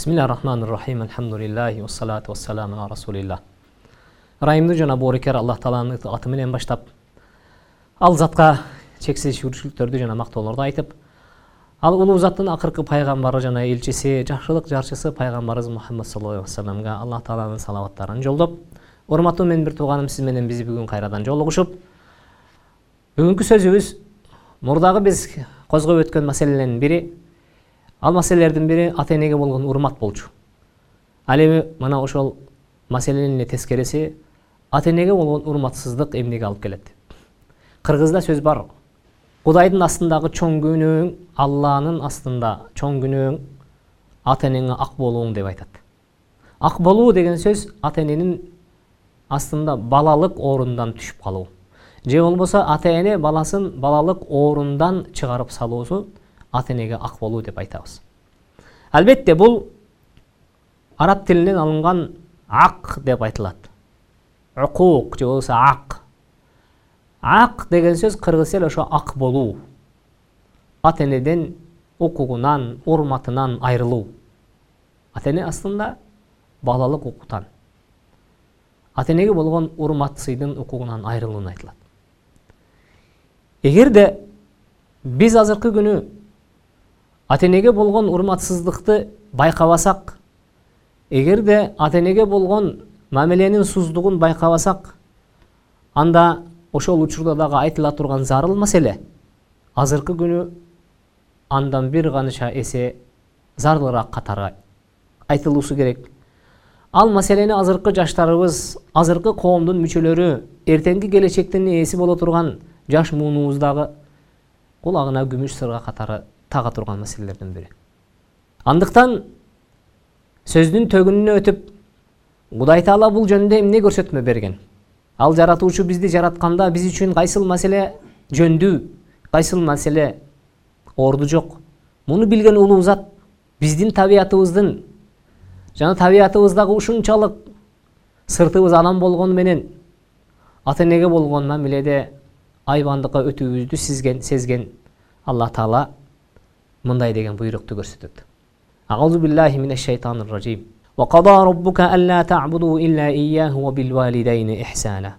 бисмилля рахмани рахим алхамдулиллахи вассалату вассаламу ала расулилlah ырайымдуу жана боорукер аллах тааланын аты менен баштап ал затка чексиз шүгүрчүлүктөрдү жана мактоолорду айтып ал улуу заттын акыркы пайгамбары жана элчиси жакшылык жарчысы пайгамбарыбыз мухаммад саллаллаху алейхи вассаламга аллах тааланын салаваттарын жолдоп урматтуу менин бир тууганым сиз менен биз бүгүн кайрадан жолугушуп бүгүнкү сөзүбүз мурдагы биз козгоп өткөн маселенин бири ал маселелердин бири ата энеге болгон урмат болчу. Ал эми мына ошол маселенин эле тескериси ата энеге болгон урматсыздык эмнеге алып келет? Кыргызда сөз бар. Кудайдын астындагы чоң күнөөң алланын астында чоң күнөөң ата энеңе ак болууң деп айтат. Ак болуу деген сөз ата эненин астында балалык орундан түшүп калуу. Же болбосо ата эне баласын балалык орундан чыгарып салуусу ата энеге ак болуу деп айтабыз албетте бул араб тилинен алынган ак деп айтылат укук же болбосо ак ак деген сөз кыргызча эле ошо ак болуу ата энеден укугунан урматынан айрылуу ата эне астында балалык укуктан ата энеге болгон урмат сыйдын укугунан айрылууну айтылат эгерде биз азыркы күнү ата энеге болгон урматсыздыкты байкабасак эгерде ата энеге болгон мамиленин суздугун байкабасак анда ошол учурда дагы айтыла турган зарыл маселе азыркы күнү андан бир канча эсе зарылыраак катары айтылуусу керек. Ал маселени азыркы жаштарыбыз азыркы коомдун мүчөлөрү эртеңки келечектин ээси боло турган жаш муунубуз дагы кулагына күмүш сырга катары тага турган маселелердин бири андыктан сөздүн төгүнүнө өтүп кудай таала бул жөнүндө эмне көрсөтмө берген? Ал жаратуучу бизди жаратканда биз үчүн кайсыл маселе жөндүү кайсыл маселе орду жок муну билген улуу зат биздин табиятыбыздын жана табиятыбыздагы ушунчалык сыртыбыз адам болгону менен ата энеге болгон мамиледе айбандыкка өтүүбүздү сезген аллах таала мындай деген буйрукту көрсөтөт أعوذ بالله من الشيطان الرجيم وقضى ربك ألا تعبدوا إلا إياه وبالوالدين إحسانا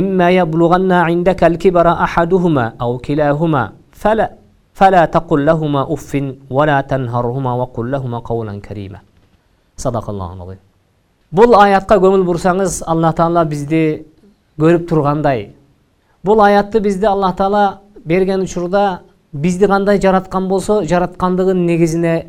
إما يبلغن عندك الكبر أحدهما أو كلاهما فلا فلا تقل لهما أف ولا تنهرهما وقل لهما قولا كريما صدق الله العظيم бул аятка көңүл бурсаңыз аллах таала бизди көрүп тургандай бул аятты бизди аллах таала берген учурда бизди кандай жараткан болсо жараткандыгын негизине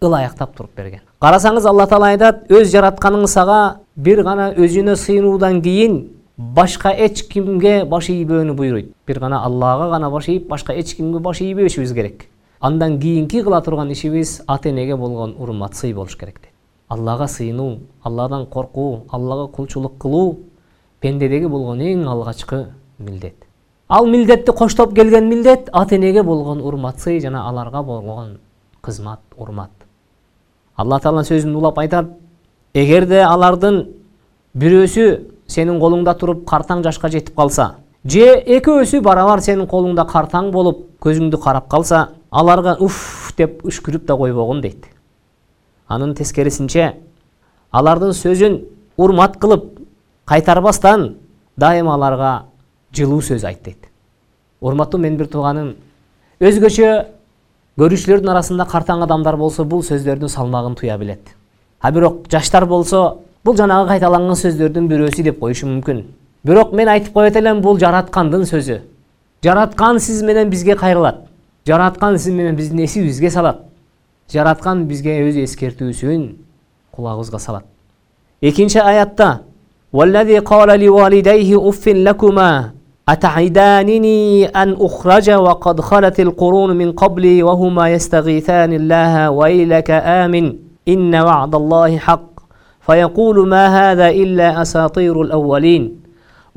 ылайыктап туруп берген. Карасаңыз алла таала айтат өз жаратканыңыз сага бир гана өзүнө сыйынуудан кийин башка эч кимге баш ийбөөнү буйруйт. Бир гана аллага гана баш ийип башка эч кимге баш ийбешибиз керек. Андан кийинки кыла турган ишибиз ата энеге болгон урмат сый болуш керек дейт. Аллага сыйынуу алладан коркуу аллага кулчулук кылуу пендедеги болгон эң алгачкы милдет ал милдетти коштоп келген милдет ата энеге болгон урмат сый жана аларга болгон кызмат урмат. Алла таала сөзүн улап айтат. Эгерде алардын бирөөсү сенин колуңда туруп картаң жашка жетип калса же экөөсү барабар сенин колуңда картаң болуп көзүңдү карап калса аларга уф! деп үшкүрүп да койбогун дейт. Анын тескерисинче алардын сөзүн урмат кылып кайтарбастан дайыма аларга жылуу сөз айт дейт урматтуу менин бир тууганым өзгөчө көрүүчүлөрдүн арасында картаң адамдар болсо бул сөздөрдүн салмагын туя билет. А бирок жаштар болсо бул жанагы кайталанган сөздөрдүн бирөөсү деп коюшу мүмкүн. Бирок мен айтып коет элем бул жараткандын сөзү. Жараткан сиз менен бизге кайрылат. Жараткан сиз менен биздин эсибизге салат. Жараткан бизге өз эскертүүсүн кулагыбызга салат. Экинчи аятта أتعدانني أن أخرج وقد خلت القرون من قبلي وهما يستغيثان الله ويلك آمن إن وعد الله حق فيقول ما هذا إلا أساطير الأولين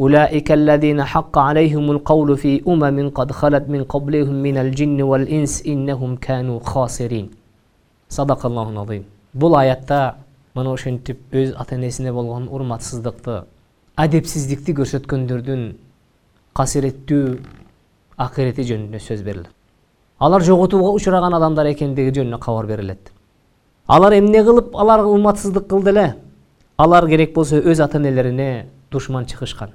أولئك الذين حق عليهم القول في أمم قد خلت من قبلهم من الجن والإنس إنهم كانوا خاسرين صدق الله العظيم бұл аятта мына ошентип өз ата энесине болгон урматсыздыкты адепсиздикти көрсөткөндөрдүн касиреттүү акырети жөнүндө сөз берилет алар жоготууга учураган адамдар экендиги жөнүндө кабар берилет алар эмне кылып алар урматсыздык кылды эле алар керек болсо өз ата энелерине душман чыгышкан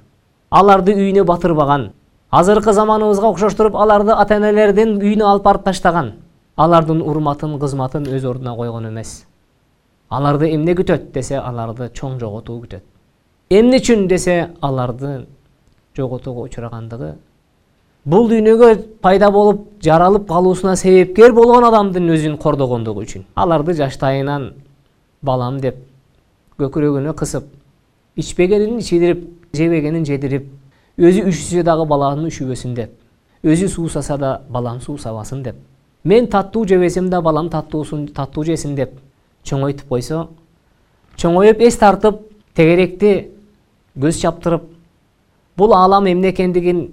аларды үйүнө батырбаган азыркы заманыбызга окшоштуруп аларды ата энелердин үйүнө алып барып таштаган алардын урматын кызматын өз ордуна койгон эмес аларды эмне күтөт десе аларды чоң жоготуу күтөт эмне үчүн десе аларды жоготууга учурагандыгы бул дүйнөгө пайда болуп жаралып калуусуна себепкер болгон адамдын өзүн кордогондугу үчүн. Аларды жаштайынан балам деп көкүрөгүнө кысып ичпегенин ичидирип жебегенин жедирип өзү үшүсө дагы баланын үшүбөсүн деп өзү суусаса да балам суусабасын деп мен таттуу жебесем да балам таттуусун таттуу жесин деп чоңойтуп койсо чоңоюп эс тартып тегеректи көз чаптырып бул аалам эмне экендигин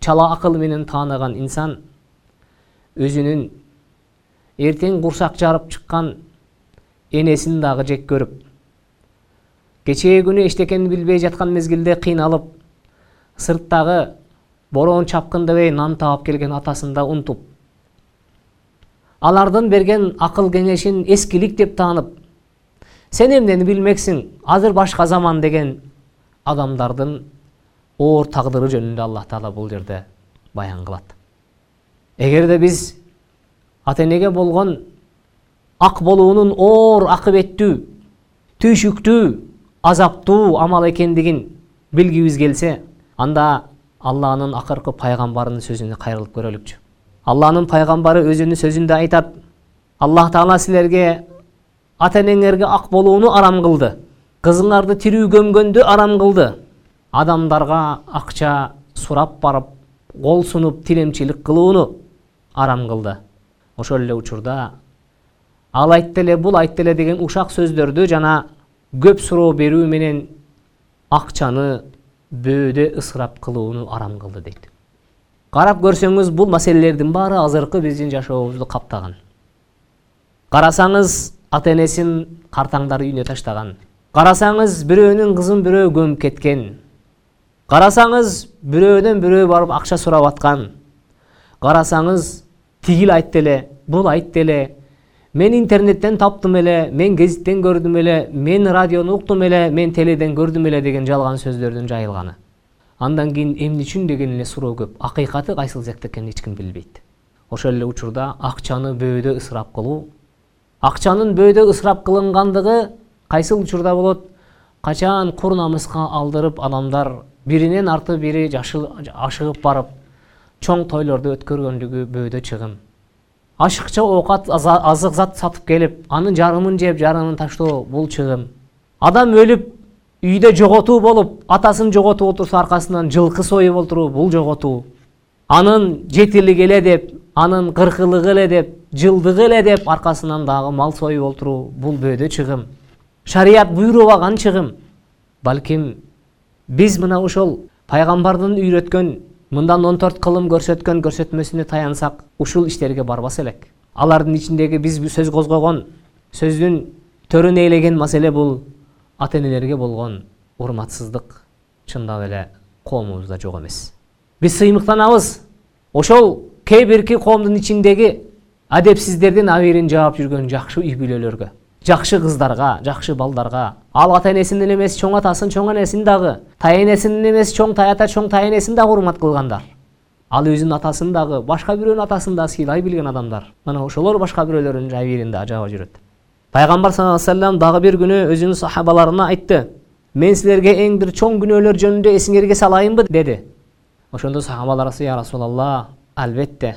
чала акыл менен тааныган инсан өзүнүн эртең курсак жарып чыккан энесин дагы жек көрүп кечээги күнү эчтекени билбей жаткан мезгилде кыйналып сырттагы бороон чапкын дебей нан таап келген атасын да унутуп алардын берген акыл кеңешин эскилик деп таанып сен эмнени билмексиң азыр башка заман деген адамдардын оор тагдыры жөнүндө аллах таала бул жерде баян кылат эгерде биз ата энеге болгон ак болуунун оор акыбеттүү түйшүктүү азаптуу амал экендигин билгибиз келсе анда алланын акыркы пайгамбарынын сөзүнө кайрылып көрөлүкчү алланын пайгамбары өзүнүн сөзүндө айтат аллах таала силерге ата энеңерге ак болууну арам кылды кызыңарды тирүү көмгөндү арам кылды адамдарга акча сурап барып кол сунуп тилемчилик кылууну арам кылды. Ошол эле учурда ал айтты эле бул айтты эле деген ушак сөздөрдү жана көп суроо берүү менен акчаны бөөдө ысырап кылууну арам кылды дейт. Карап көрсөңүз бул маселелердин баары азыркы биздин жашообузду каптаган. Карасаңыз ата энесин картаңдар үйүнө таштаган. Карасаңыз бирөөнүн кызын бирөө көмүп кеткен карасаңыз бирөөдөн бирөө барып акча сурап аткан карасаңыз тигил айтты эле бул айтты эле мен интернеттен таптым эле мен гезиттен көрдүм эле мен радиону уктум эле мен теледен көрдүм эле деген жалган сөздөрдүн жайылганы андан кийин эмне үчүн деген эле суроо көп акыйкаты кайсыл жакта экенин эч ким билбейт ошол эле учурда акчаны бөөдө ысырап кылуу акчанын бөөдө ысырап кылынгандыгы кайсыл учурда болот качан кур намыска алдырып адамдар биринен арты бири ашыгып барып чоң тойлорду өткөргөндүгү бөөдө чыгым ашыкча оокат азык зат сатып келип анын жарымын жеп жарымын таштоо бул чыгым адам өлүп үйдө жоготуу болуп атасын жоготуп отурса аркасынан жылкы союп отуруу бул жоготуу анын жетилиги эле деп анын кыркылыгы эле деп жылдыгы эле деп аркасынан дагы мал союп отуруу бул бөөдө чыгым шарият буйрубаган чыгым балким биз мына ушул пайгамбардын үйрөткөн мындан он төрт кылым көрсөткөн көрсөтмөсүнө таянсак ушул иштерге барбас элек. Алардын ичиндеги биз сөз козгогон сөздүн төрүн ээлеген маселе бул ата энелерге болгон урматсыздык. Чындап эле коомубузда жок эмес. Биз сыймыктанабыз. Ошол кээ бирки коомдун ичиндеги адепсиздердин абийирин жаап жүргөн жакшы үй бүлөлөргө. Жакшы кыздарга жакшы балдарга ал ата энесин эле эмес чоң атасын чоң энесин дагы тайэнесин эле эмес чоң тайата чоң тайэнесин дагы урмат кылгандар ал өзүнүн атасын дагы башка бирөөнүн атасын дагы сыйлай билген адамдар. Мына ошолор башка бирөөлөрдүн абийирин дагы жаба жүрөт пайгамбар саллаллаху алейхи вассалам дагы бир күнү өзүнүн сахабаларына айтты мен силерге эң бир чоң күнөөлөр жөнүндө эсиңерге салайынбы деди ошондо сахабалар я расулалла албетте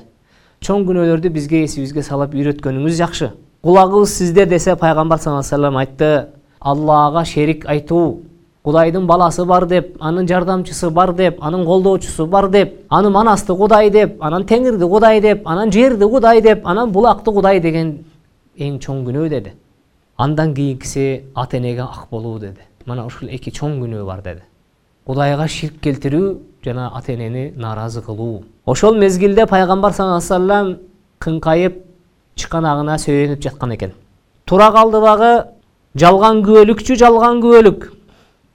чоң күнөөлөрдү бизге эсибизге салып үйрөткөнүңүз жакшы кулагыбыз сизде десе пайгамбар саллаллаху алейхи вассалам айтты аллага шерик айтуу кудайдын баласы бар деп анын жардамчысы бар деп анын колдоочусу бар деп аны манасты кудай деп анан теңирди кудай деп анан жерди кудай деп анан булакты кудай деген эң чоң күнөө деди андан кийинкиси ата энеге ак болуу деди мына ушул эки чоң күнөө бар деди кудайга ширк келтирүү жана ата энени нааразы кылуу ошол мезгилде пайгамбар саллаллаху алейхи вассалам кыңкайып чыканагына сөйөнүп жаткан экен. Тура калды дагы жалган күбөлүкчү жалган күбөлүк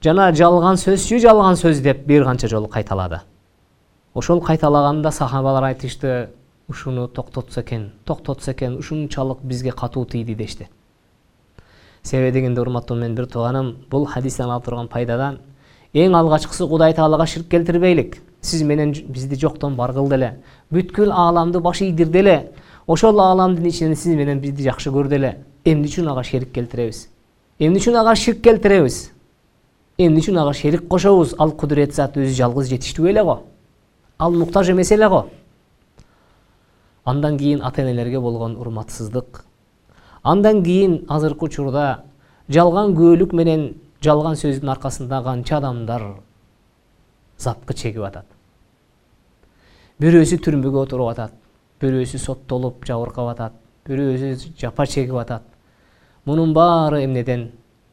жана жалган сөзчү жалган сөз деп бир канча жолу кайталады. Ошол кайталаганда сахабалар айтышты ушуну токтотсо экен токтотсо экен ушунчалык бизге катуу тийди дешти. Себеби дегенде урматтуу менин бир тууганым бул хадистен ала турган пайдадан эң алгачкысы кудай таалага ширк келтирбейлик. Сиз менен бизди жоктон бар кыл деле. Бүткүл ааламды баш ийдир деле. Ошол ааламдын ичинен сиз менен бизди жакшы көр деле эмне үчүн ага шерик келтиребиз эмне үчүн ага ширк келтиребиз эмне үчүн ага шерик кошобуз ал кудурет зат өзү жалгыз жетиштүү эле го ал муктаж эмес эле го андан кийин ата энелерге болгон урматсыздык андан кийин азыркы учурда жалган күбөлүк менен жалган сөздүн аркасында канча адамдар запкы чегип атат бирөөсү түрмөгө отуруп атат бирөөсү соттолуп жабыркап атат бирөөсү жапа чегип атат мунун баары эмнеден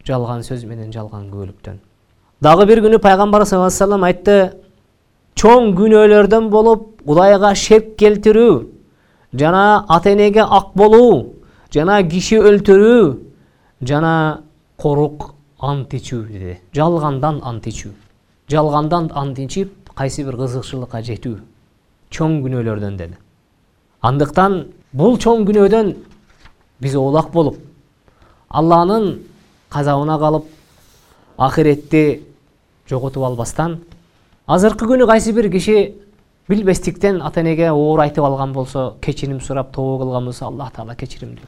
жалган сөз менен жалган күбөлүктөн дагы бир күнү пайгамбар саллаллаху алейхи вассалам айтты чоң күнөөлөрдөн болуп кудайга шерк келтирүү жана ата энеге ак болуу жана киши өлтүрүү жана корук ант ичүү деди жалгандан ант ичүү жалгандан ант ичип кайсы бир кызыкчылыкка жетүү чоң күнөөлөрдөн деди андыктан бул чоң күнөөдөн биз оолак болуп алланын казабына калып ахиретти жоготуп албастан азыркы күнү кайсы бир киши билбестиктен ата энеге оор айтып алган болсо кечирим сурап тобо кылган болсо аллах таала кечиримдүү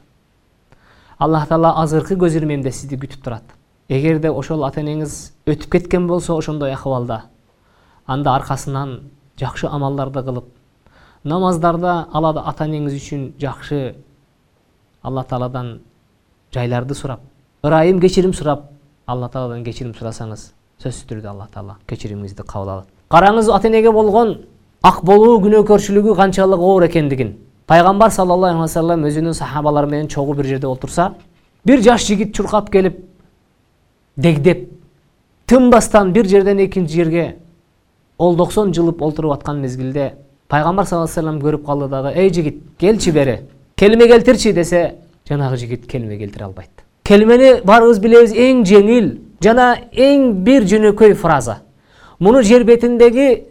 аллах таала азыркы көз ирмемде сизди күтүп турат эгерде ошол ата энеңиз өтүп кеткен болсо ошондой акыбалда анда аркасынан жакшы амалдарды кылып намаздарда ал ата энеңиз үчүн жакшы алла тааладан жайларды сурап ырайым кечирим сурап алла тааладан кечирим сурасаңыз сөзсүз түрдө алла таала кечиримиңизди кабыл алат караңыз ата энеге болгон ак болуу күнөөкөрчүлүгү канчалык оор экендигин пайгамбар саллаллаху алейхи вассалам өзүнүн сахабалары менен чогуу бир жерде отурса бир жаш жигит чуркап келип дегдеп тынбастан бир жерден экинчи жерге олдоксон жылып олтуруп аткан мезгилде пайгамбар саллаллаху алейхи вассалам көрүп калды дагы эй жигит келчи бери келме келтирчи десе жанагы жигит келме келтире албайт келмени баарыбыз билебиз эң жеңил жана эң бир жөнөкөй фраза муну жер бетиндеги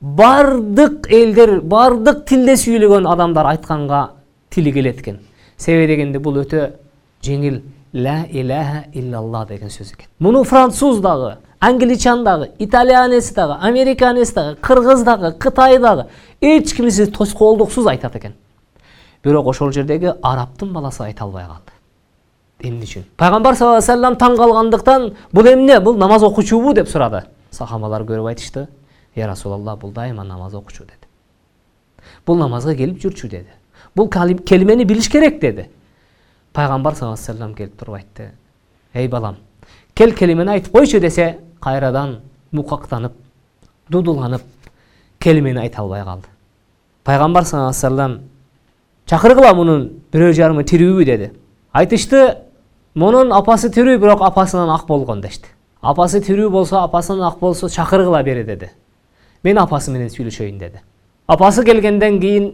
бардык элдер бардык тилде сүйлөгөн адамдар айтканга тили келет экен себеби дегенде бул өтө жеңил ла илаха иллалла деген сөз экен муну француз дагы англичан дагы итальянец дагы американец дагы кыргыз дагы кытай дагы эч кимиси тоскоолдуксуз айтат экен бирок ошол жердеги арабтын баласы айта албай калды эмне үчүн пайгамбар саллаллаху алейхи вассалам таң калгандыктан бул эмне бул намаз окуучубу деп сурады сахабалар көрүп айтышты я расулалла бул дайыма намаз окучу деди бул намазга келип жүрчү деди бул келимени билиш керек деди пайгамбар саллаллаху алейхи вассалам келип туруп айтты эй балам кел келимени айтып койчу десе кайрадан мукактанып дудуланып келимени айта албай калды пайгамбар саллаллаху алейхи вассалам чакыргыла мунун бирөө жарымы тирүүбү деди айтышты мунун апасы тирүү бирок апасынан ак болгон дешти апасы тирүү болсо апасынан ак болсо чакыргыла бери деди мен апасы менен сүйлөшөйүн деди апасы келгенден кийин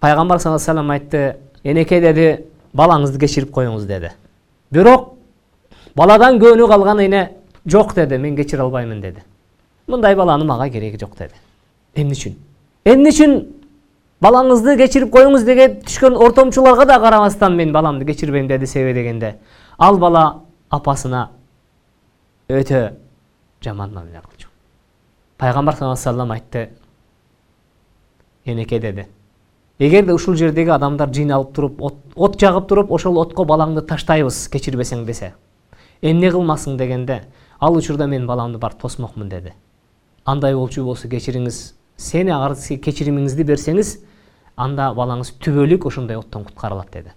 пайгамбар саллаллаху алейхи айтты энеке деди балаңызды кечирип коюңуз деди бирок баладан көөнү калган эне жок деди мен кечире албаймын деди мындай баланын мага кереги жок деди эмне үчүн эмне үчүн балаңызды кечирип коюңуз деге түшкөн ортомчуларга да карабастан мен баламды кечирбейм деди себеби дегенде. Ал бала апасына өтө жаман мамиле кылчу пайгамбар саллаллаху алейхи айтты. Энеке деди эгерде ушул жердеги адамдар жыйналып туруп от жагып туруп ошол отко балаңды таштайбыз кечирбесең десе. Эмне кылмаксың дегенде ал учурда мен баламды барып тосмокмун деди. Андай болчу болсо кечириңиз сени агар кечиримиңизди берсеңиз анда балаңыз түбөлүк ошондой оттон куткарылат деди.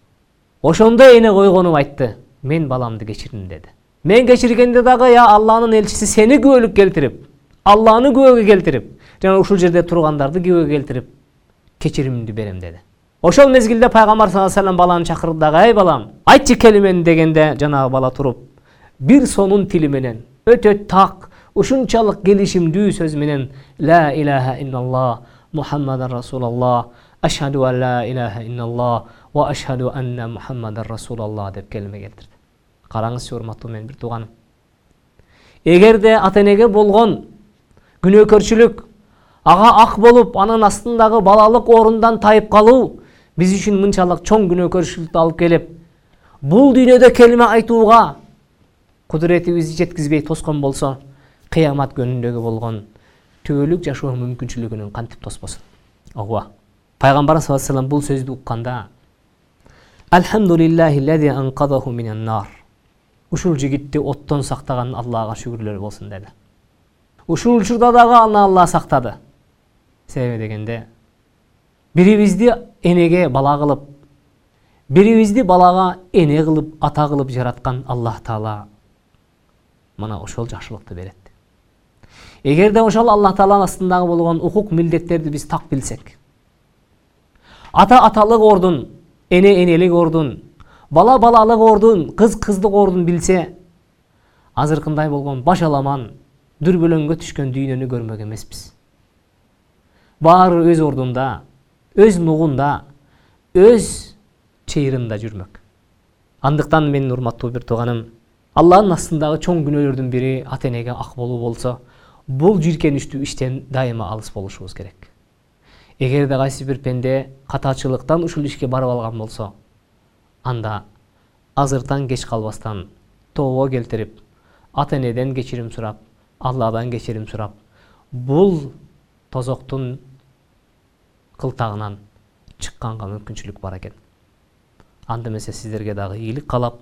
Ошондо эне койгонуп айтты мен баламды кечирдим деди. Мен кечиргенде дагы я алланын элчиси сени күбөлүк келтирип алланы күбөгө келтирип жана ушул жерде тургандарды күбөгө келтирип кечиримимди берем деди. Ошол мезгилде пайгамбар саллаллаху алейхи баланы чакырды дагы эй балам айтчы келимени дегенде жанагы бала туруп бир сонун тили менен өтө так ушунчалык келишимдүү сөз менен ла илаха илlalloh мухаммадан расулаллах ашхаду ан ла илаха илlalloh ва ашхаду анна мухаммадан расулаллах деп келиме келтирди караңызчы урматтуу менин бир тууганым эгерде ата энеге болгон күнөөкөрчүлүк ага ак болуп анын астындагы балалык орундан тайып калуу биз үчүн мынчалык чоң күнөөкөрчүлүктү алып келип бул дүйнөдө келиме айтууга кудуретибизди жеткизбей тоскон болсо кыямат күнүндөгү болгон түбөлүк жашоо мүмкүнчүлүгүнүн кантип тоспосун ооба пайгамбарыбыз саллаллаху алейхи бул сөздү укканда ушул жигитти оттон сактаган аллага шүгүрлөр болсун деди ушул учурда дагы аны алла сактады себеби дегенде бирибизди энеге бала кылып бирибизди балага эне кылып ата кылып жараткан аллах таала мына ошол жакшылыкты берет эгерде ошол аллах тааланын астындагы болгон укук милдеттерди биз так билсек ата аталык ордун эне энелик ордун бала балалык ордун кыз кыздык ордун билсе азыркындай болгон баш аламан дүрбөлөңгө түшкөн дүйнөнү көрмөк эмеспиз баары өз ордунда өз нугунда өз чыйырында жүрмөк андыктан менин урматтуу бир тууганым алланын астындагы чоң күнөөлөрдүн бири ата энеге ак болуу болсо бул жийиркеничтүү иштен дайыма алыс болушубуз керек эгерде кайсы бир пенде катачылыктан ушул ишке барып алган болсо анда азыртан кеч калбастан тообо келтирип ата энеден кечирим сурап алладан кечирим сурап бул тозоктун кылтагынан чыкканга мүмкүнчүлүк бар экен анда эмесе сиздерге дагы ийгилик каалап